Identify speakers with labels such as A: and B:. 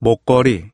A: 목걸이